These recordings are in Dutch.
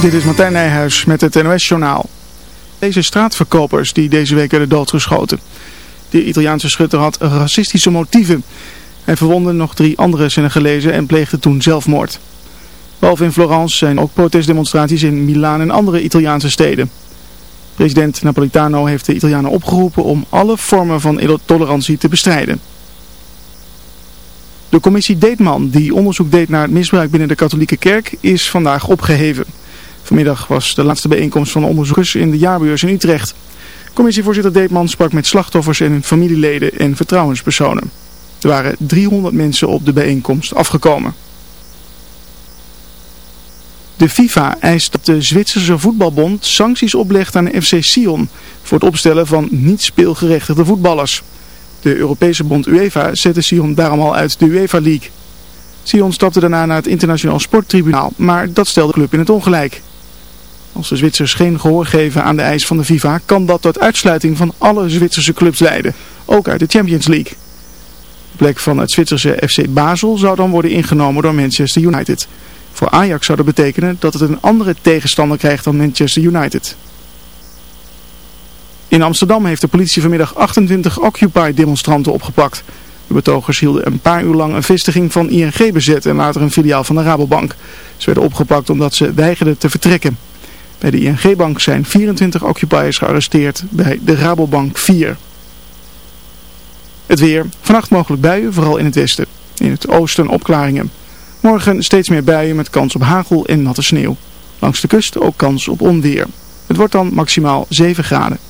Dit is Martijn Nijhuis met het NOS-journaal. Deze straatverkopers die deze week werden doodgeschoten. De Italiaanse schutter had racistische motieven. Hij verwonde nog drie andere Senegalezen en pleegde toen zelfmoord. Behalve in Florence zijn ook protestdemonstraties in Milaan en andere Italiaanse steden. President Napolitano heeft de Italianen opgeroepen om alle vormen van intolerantie te bestrijden. De commissie Deetman, die onderzoek deed naar het misbruik binnen de katholieke kerk, is vandaag opgeheven. Vanmiddag was de laatste bijeenkomst van de onderzoekers in de jaarbeurs in Utrecht. Commissievoorzitter Deetman sprak met slachtoffers en hun familieleden en vertrouwenspersonen. Er waren 300 mensen op de bijeenkomst afgekomen. De FIFA eist dat de Zwitserse voetbalbond sancties oplegt aan de FC Sion voor het opstellen van niet speelgerechtigde voetballers. De Europese bond UEFA zette Sion daarom al uit de UEFA League. Sion stapte daarna naar het internationaal sporttribunaal, maar dat stelde de club in het ongelijk. Als de Zwitsers geen gehoor geven aan de eis van de FIFA, kan dat tot uitsluiting van alle Zwitserse clubs leiden, ook uit de Champions League. De plek van het Zwitserse FC Basel zou dan worden ingenomen door Manchester United. Voor Ajax zou dat betekenen dat het een andere tegenstander krijgt dan Manchester United. In Amsterdam heeft de politie vanmiddag 28 Occupy-demonstranten opgepakt. De betogers hielden een paar uur lang een vestiging van ING bezet en later een filiaal van de Rabobank. Ze werden opgepakt omdat ze weigerden te vertrekken. Bij de ING-bank zijn 24 occupiers gearresteerd, bij de Rabobank 4. Het weer. Vannacht mogelijk buien, vooral in het westen. In het oosten opklaringen. Morgen steeds meer buien met kans op hagel en natte sneeuw. Langs de kust ook kans op onweer. Het wordt dan maximaal 7 graden.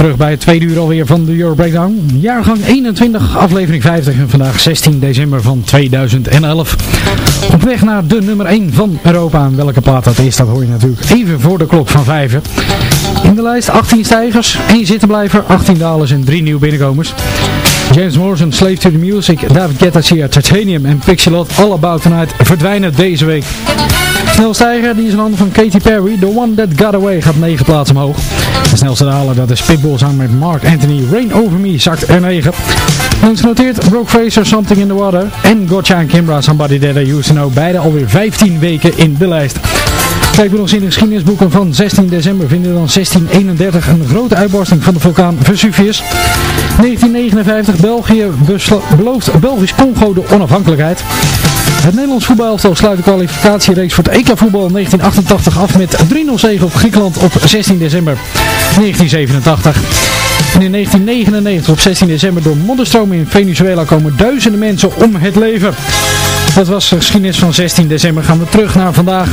Terug bij het tweede uur alweer van de Euro Breakdown. Jaargang 21, aflevering 50 en vandaag 16 december van 2011. Op weg naar de nummer 1 van Europa. En welke plaat dat is, dat hoor je natuurlijk even voor de klok van 5. In de lijst 18 stijgers, 1 zittenblijver, 18 dalers en 3 nieuwe binnenkomers. James Morrison, Slave to the Music, David Guetta, Sia, Titanium en Pixelot All About Tonight verdwijnen deze week. Snelstijger, die is een handen van Katy Perry. The One That Got Away gaat 9 plaatsen omhoog. De snelste daler, dat is Pitbull samen met Mark Anthony. Rain Over Me zakt er 9. Langs genoteerd, Brooke Fraser, Something in the Water. En Gotcha en Kimbra, Somebody That I Used to Know. Beide alweer 15 weken in de lijst. Kijken we nog eens in de geschiedenisboeken van 16 december vinden we dan 1631 een grote uitbarsting van de vulkaan Vesuvius. 1959 België belooft Belgisch Congo de onafhankelijkheid. Het Nederlands voetbalelftal sluit de kwalificatiereeks voor het EK-voetbal 1988 af met 3-0 zege op Griekenland op 16 december 1987. En in 1999 op 16 december door modderstromen in Venezuela komen duizenden mensen om het leven. Dat was de geschiedenis van 16 december. Gaan we terug naar vandaag.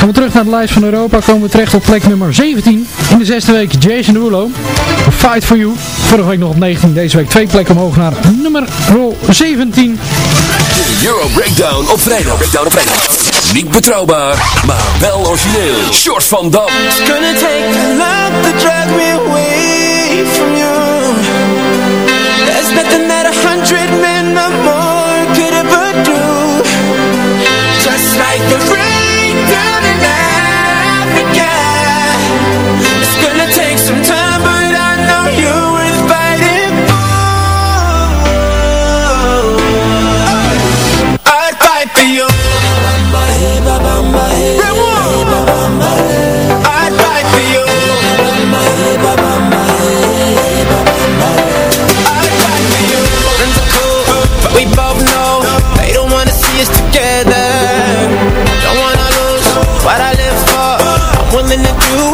Gaan we terug naar de lijst van Europa, komen we terecht op plek nummer 17. In de zesde week Jason Derulo, Fight For You. Vorige week nog op 19, deze week twee plekken omhoog naar nummer 17. De Euro Breakdown op vrijdag. Breakdown op vrijdag. Niet betrouwbaar, maar wel origineel. Short van Dam. It's gonna take a lot to drag me away from you There's nothing that a hundred men or more could ever do was zij al down in Africa. It's gonna take coming the groove.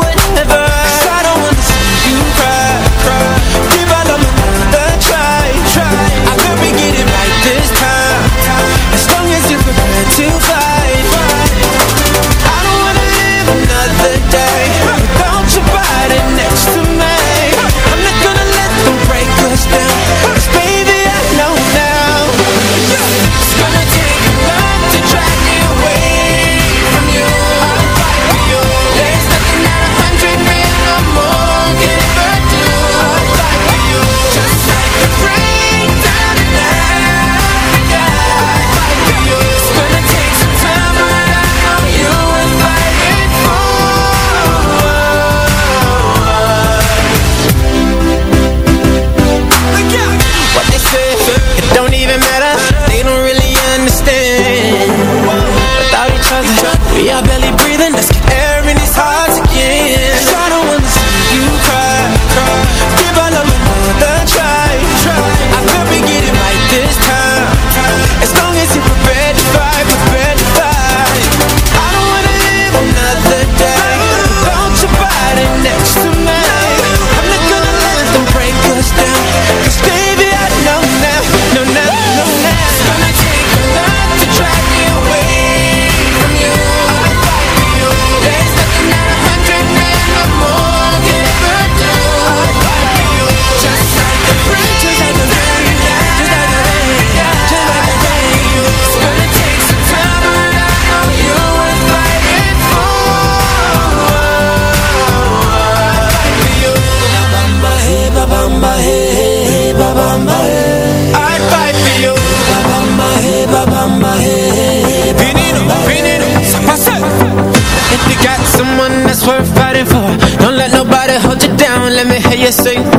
yes, say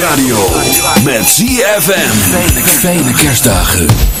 radio. Met ZFM. Fijne, fijne kerstdagen.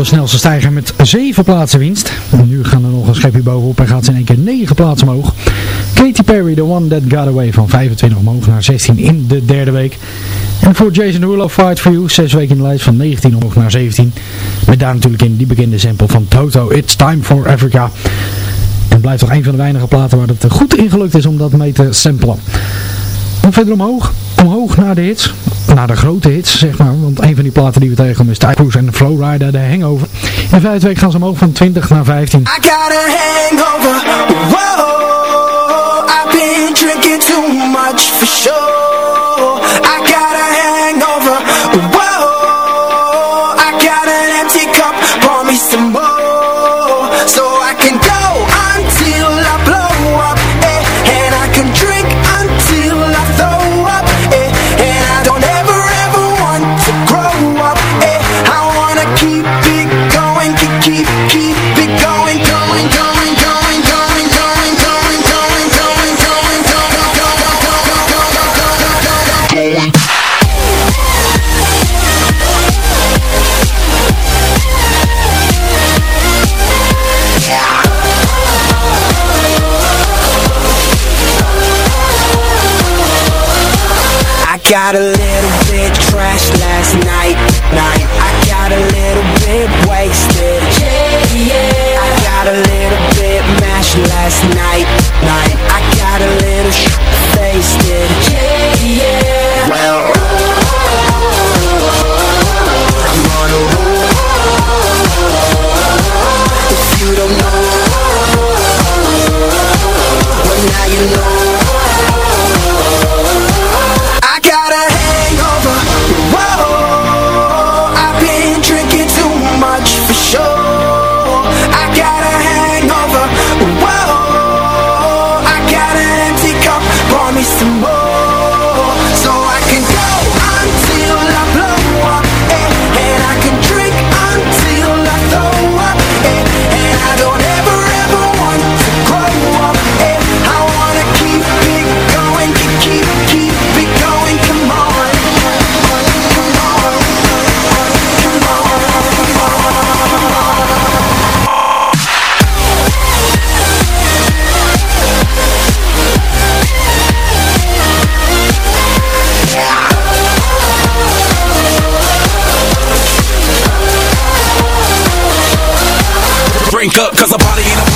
De snelste stijger met 7 plaatsen winst. Nu gaan er nog een schepje bovenop en gaat ze in één keer 9 plaatsen omhoog. Katy Perry, The One That Got Away van 25 omhoog naar 16 in de derde week. En voor Jason Derulo, Fight For You, 6 weken in de lijst van 19 omhoog naar 17. Met daar natuurlijk in die bekende sample van Toto, It's Time For Africa. En blijft toch een van de weinige platen waar het goed ingelukt is om dat mee te samplen. En verder omhoog, omhoog naar de hits. Naar de grote hits, zeg maar. Want een van die platen die we tegenkomen is Type Cruise en Flowrider, de Hangover. In vijf weken gaan ze omhoog van 20 naar 15. I got a hangover. Whoa, I've been drinking too much for sure.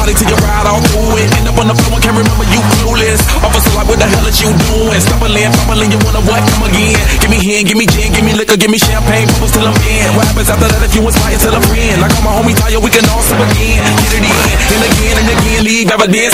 Party ain't a till you ride all through it. End up on the floor and can't remember you clueless. Officer, like, what the hell is you doing? Stumbling, fumbling, you wanna what? Come again. Give me hand, give me gin, give me liquor, give me champagne, bubbles till I'm in. What happens after that if you inspire till a friend? Like all my homies tell we can all sip again. Get it in, and again and again, leave evidence.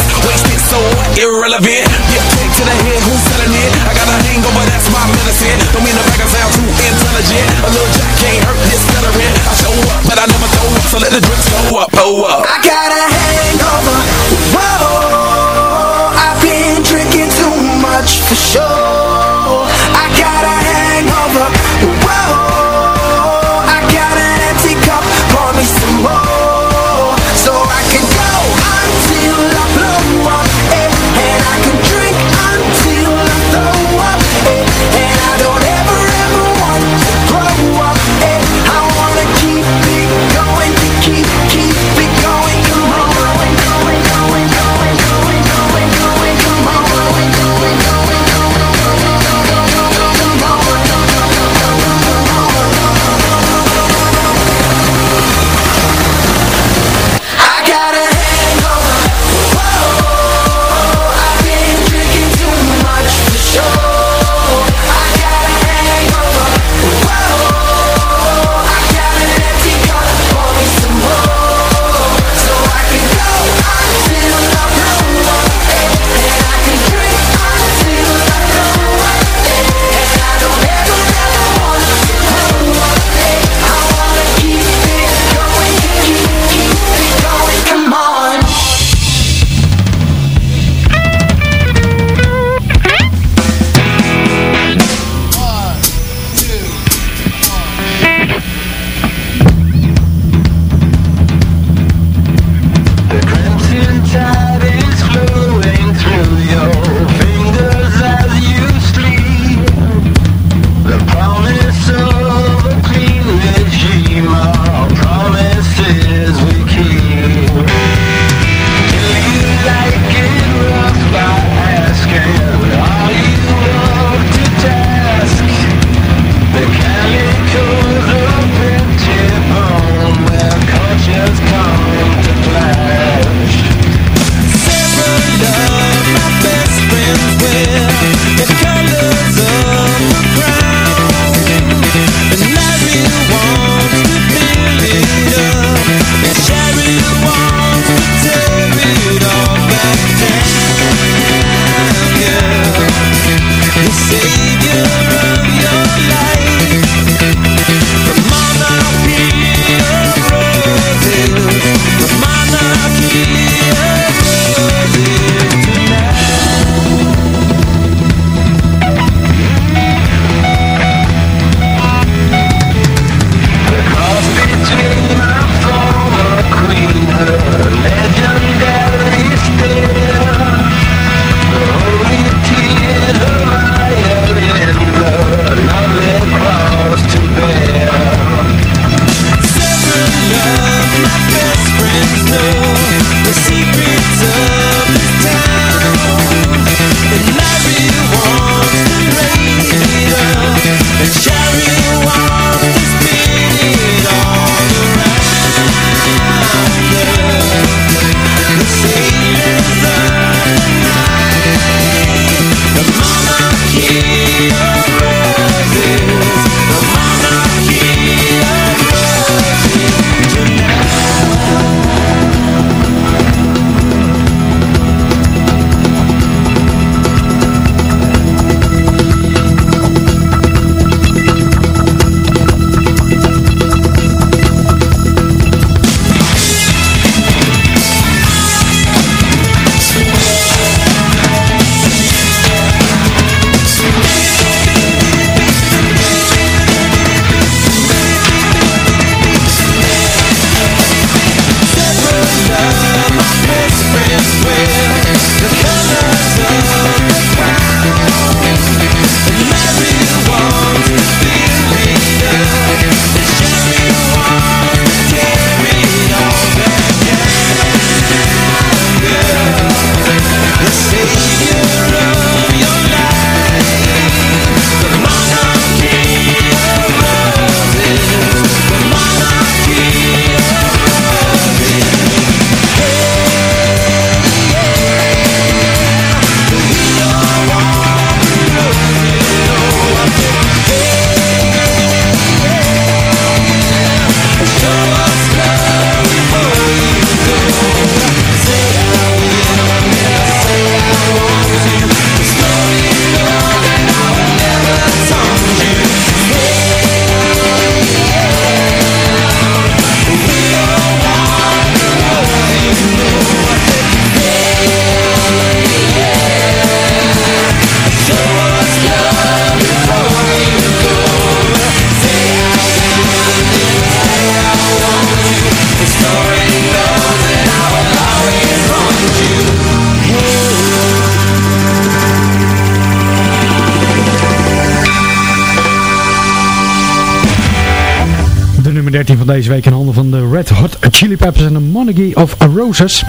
13 van deze week in handen van de Red Hot Chili Peppers en de Monarchy of Roses.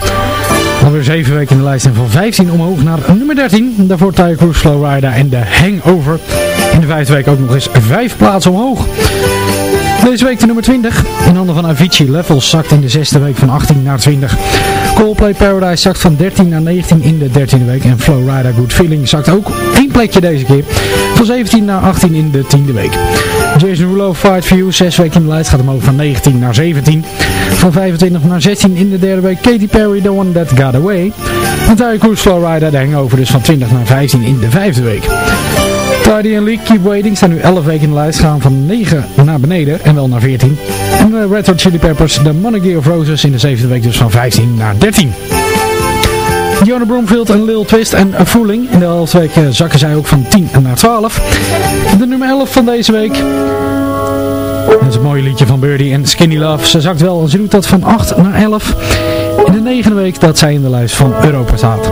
Alweer 7 weken in de lijst en van 15 omhoog naar nummer 13. Daarvoor Tyre Cruise, Flow Rider en de Hangover. In de vijfde week ook nog eens 5 plaatsen omhoog. Deze week de nummer 20. In handen van Avicii. Levels zakt in de zesde week van 18 naar 20. Coldplay Paradise zakt van 13 naar 19 in de 13e week. En Flowrider Good Feeling zakt ook één plekje deze keer. Van 17 naar 18 in de 10e week. Jason Rulo Fight For You. Zes weken in de lijst gaat omhoog van 19 naar 17. Van 25 naar 16 in de derde week. Katy Perry The One That Got Away. En Tyre Cruise Flowrider de Hangover dus van 20 naar 15 in de vijfde week. Tidy and Leak, Keep Waiting staan nu 11 weken in de lijst, gaan van 9 naar beneden en wel naar 14. En de Red Hot Chili Peppers, de Monarchy of Roses in de zevende week dus van 15 naar 13. Jonah Bromfield en Lil Twist en A Fooling. In de elfde week eh, zakken zij ook van 10 naar 12. De nummer 11 van deze week. Dat is een mooi liedje van Birdie en Skinny Love. Ze zakt wel, ze doet dat van 8 naar 11. In de negende week dat zij in de lijst van Europa staat.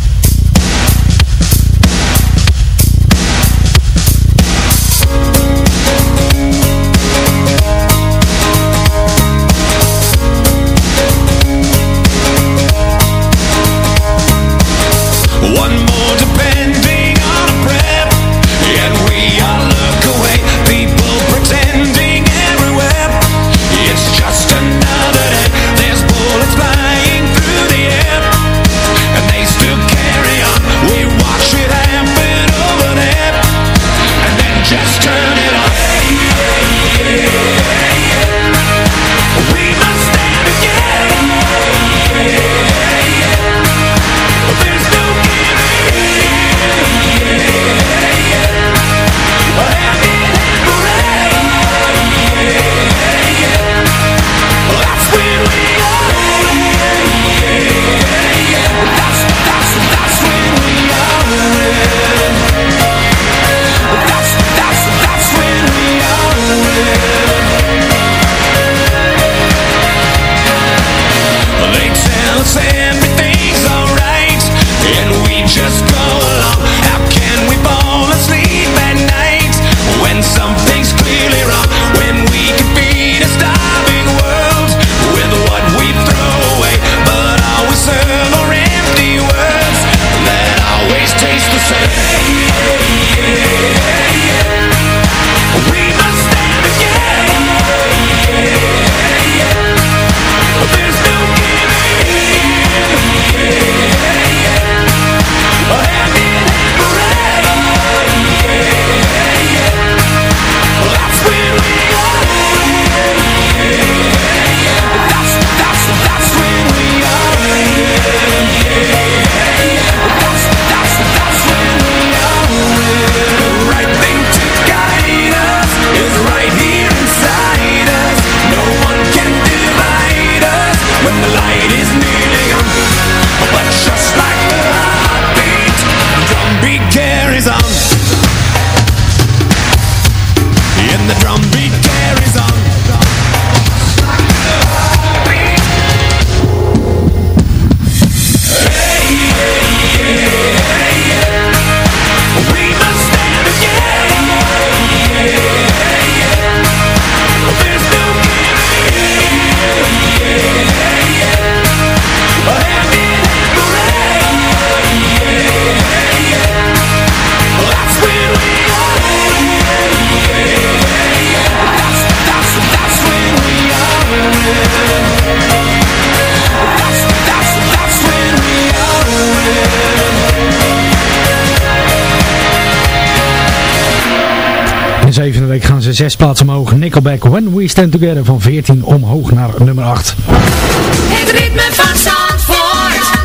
Zevende week gaan ze zes plaatsen omhoog. Nickelback, When We Stand Together van 14 omhoog naar nummer 8. Het ritme van Zandvoort.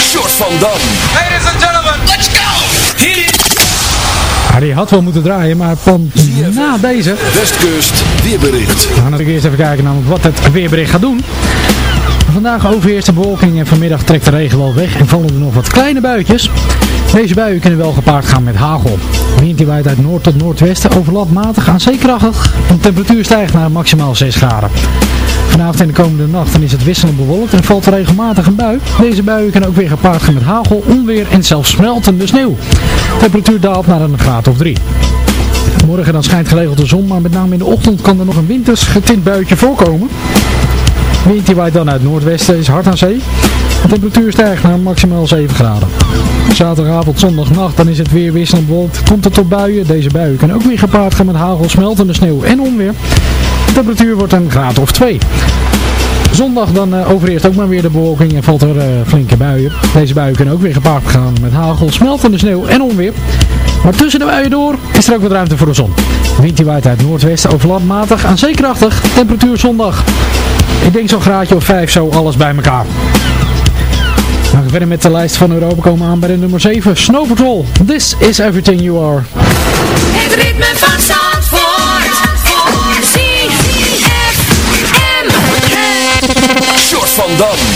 Short van Dam. Ladies and gentlemen, let's go! Hit it! Ja, die had wel moeten draaien, maar van na deze Westkust weerbericht. We gaan natuurlijk eerst even kijken namelijk wat het weerbericht gaat doen. Vandaag overheerst de bewolking en vanmiddag trekt de regen wel weg en vallen er nog wat kleine buitjes. Deze buien kunnen wel gepaard gaan met hagel. Wind die waait uit noord tot noordwesten, overlap matig aan zeekrachtig. De temperatuur stijgt naar maximaal 6 graden. Vanavond en de komende nacht is het wisselend bewolkt en valt regelmatig een bui. Deze buien kunnen ook weer gepaard gaan met hagel, onweer en zelfs smeltende sneeuw. De temperatuur daalt naar een graad of 3. Morgen dan schijnt geregeld de zon, maar met name in de ochtend kan er nog een winters getint buitje voorkomen. Wind die waait dan uit noordwesten, is hard aan zee. De temperatuur stijgt naar maximaal 7 graden. Zaterdagavond, zondagnacht, dan is het weer wisselend bewolkt. Komt het tot buien. Deze buien kunnen ook weer gepaard gaan met hagel, smeltende sneeuw en onweer. De temperatuur wordt een graad of 2. Zondag dan eh, overeerst ook maar weer de bewolking en valt er eh, flinke buien. Deze buien kunnen ook weer gepaard gaan met hagel, smeltende sneeuw en onweer. Maar tussen de buien door is er ook wat ruimte voor de zon. Wind die waait uit noordwesten over land matig aan zeekrachtig. Temperatuur zondag. Ik denk zo'n graadje of 5 zo alles bij elkaar. We gaan verder met de lijst van Europa komen aan bij de nummer 7. Snow Patrol. This is everything you are. Het ritme van Zandvoort. Short van Dam.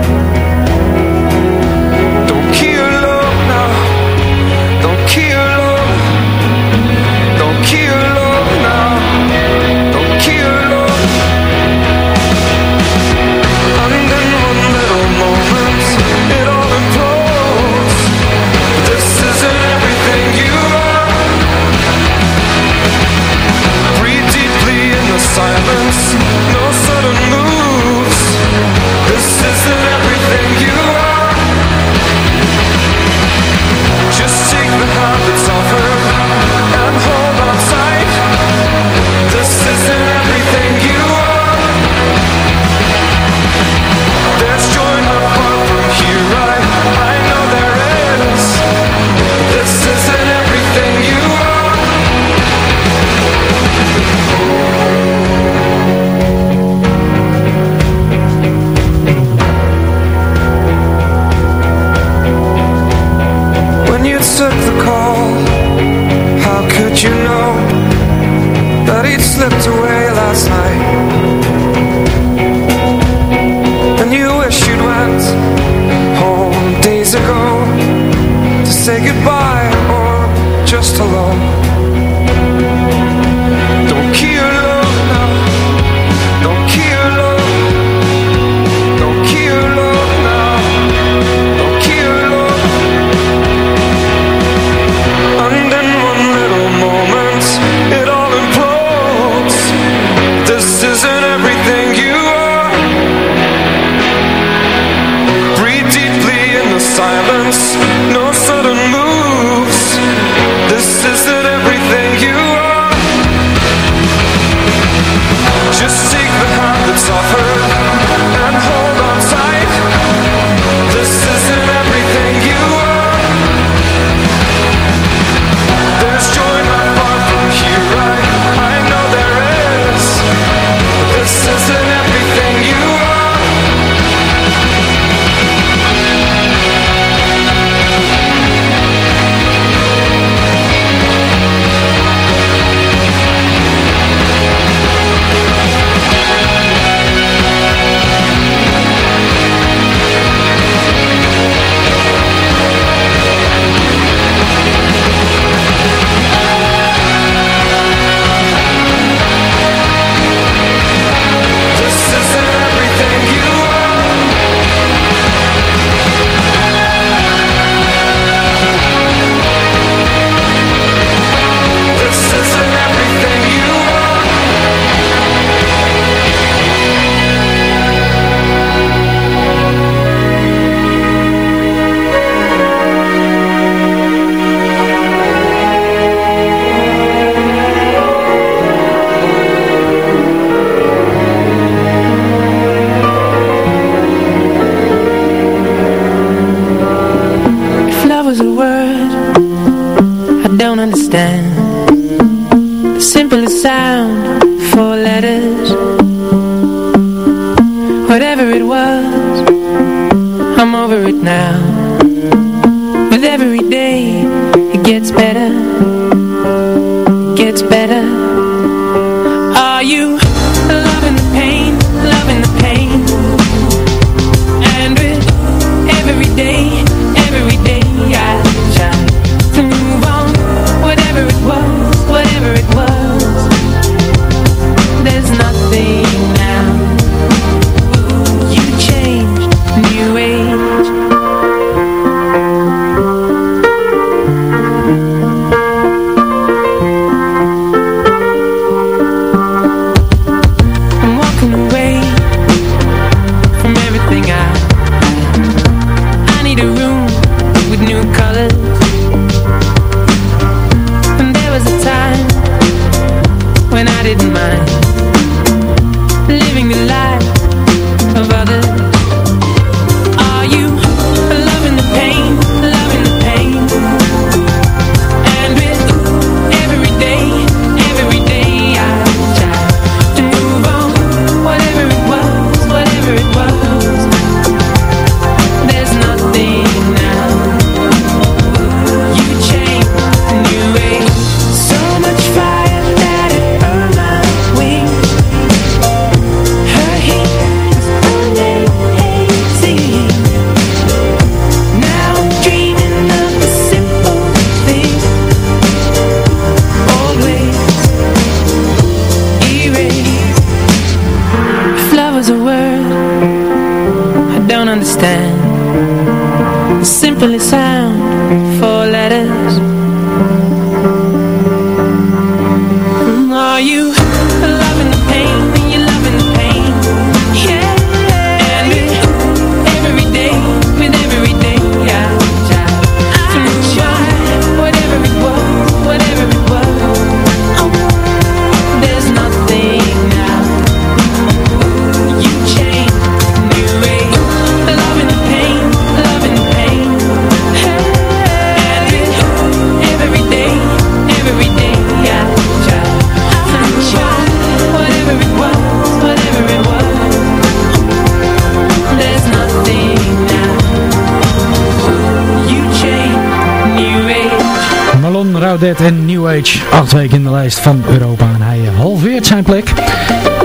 Dead en New Age. Acht weken in de lijst van Europa en hij eh, halveert zijn plek.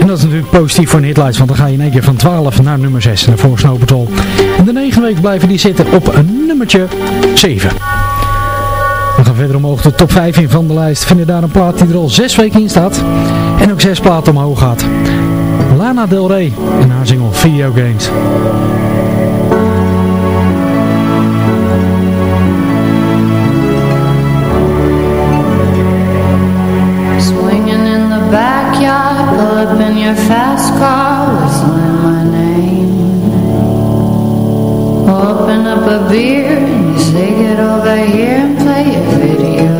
En dat is natuurlijk positief voor een hitlijst, want dan ga je in één keer van 12 naar nummer 6. En voor Snow Patrol. En de negen weken blijven die zitten op een nummertje 7. We gaan verder omhoog de top 5 in van de lijst. vind je daar een plaat die er al 6 weken in staat. En ook 6 platen omhoog gaat. Lana Del Rey en haar single Video Games. up in your fast car whistling my name. Open up a beer and you say get over here and play a video.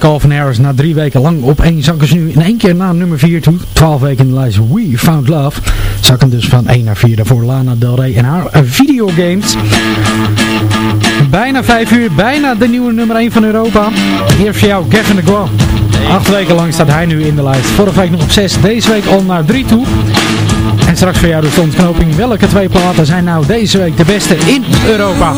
Calvin Harris na drie weken lang op één zakken ze nu in één keer naar nummer 4 toe. 12 weken in de lijst We Found Love. Zakken dus van 1 naar 4 daarvoor Lana Del Rey en haar videogames. Bijna 5 uur, bijna de nieuwe nummer 1 van Europa. Hier voor jou Gavin de Gwa. Acht weken lang staat hij nu in de lijst. Vorige week nog op 6, deze week al naar 3 toe. En straks voor jou de ontknoping. Welke twee platen zijn nou deze week de beste in Europa?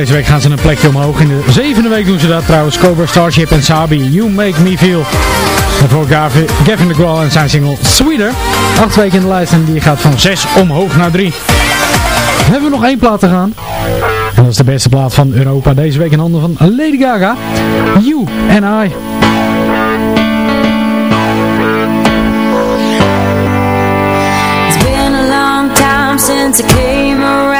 Deze week gaan ze een plekje omhoog. In de zevende week doen ze dat trouwens. Cobra Starship en Sabi, You Make Me Feel. voor Gavin, Gavin DeGraw en zijn single Sweeter. Acht weken in de lijst en die gaat van 6 omhoog naar 3. Hebben we nog één plaat te gaan. En dat is de beste plaat van Europa. Deze week in handen van Lady Gaga. You and I. since I came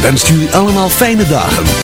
Wens u allemaal fijne dagen.